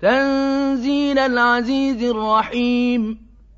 تَنزِيلَ الْعَزِيزِ الرَّحِيمِ.